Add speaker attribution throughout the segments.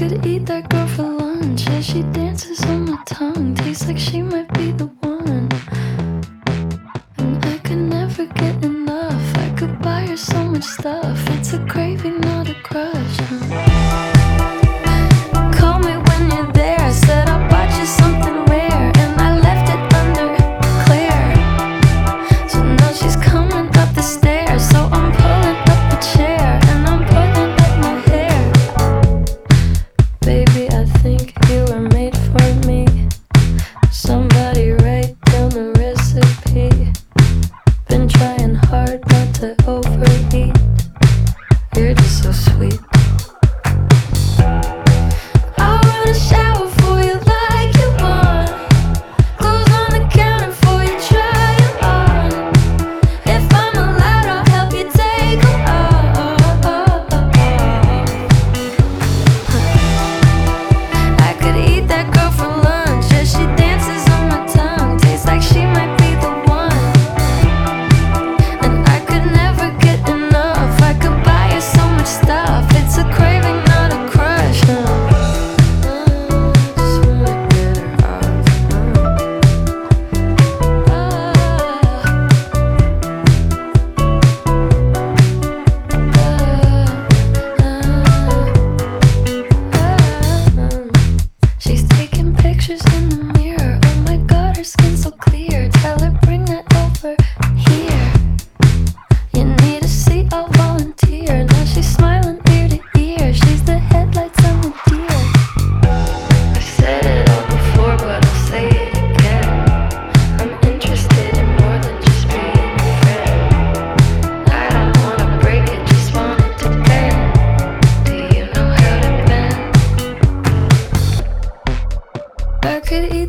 Speaker 1: could eat that girl for lunch. Yeah, she dances on my tongue. Tastes like she might be the one. And I could never get enough. I could buy her so much stuff. It's a craving, not a crush. Huh? to overeat.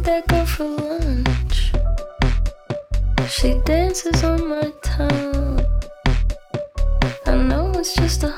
Speaker 1: that girl for lunch. She dances on my tongue. I know it's just a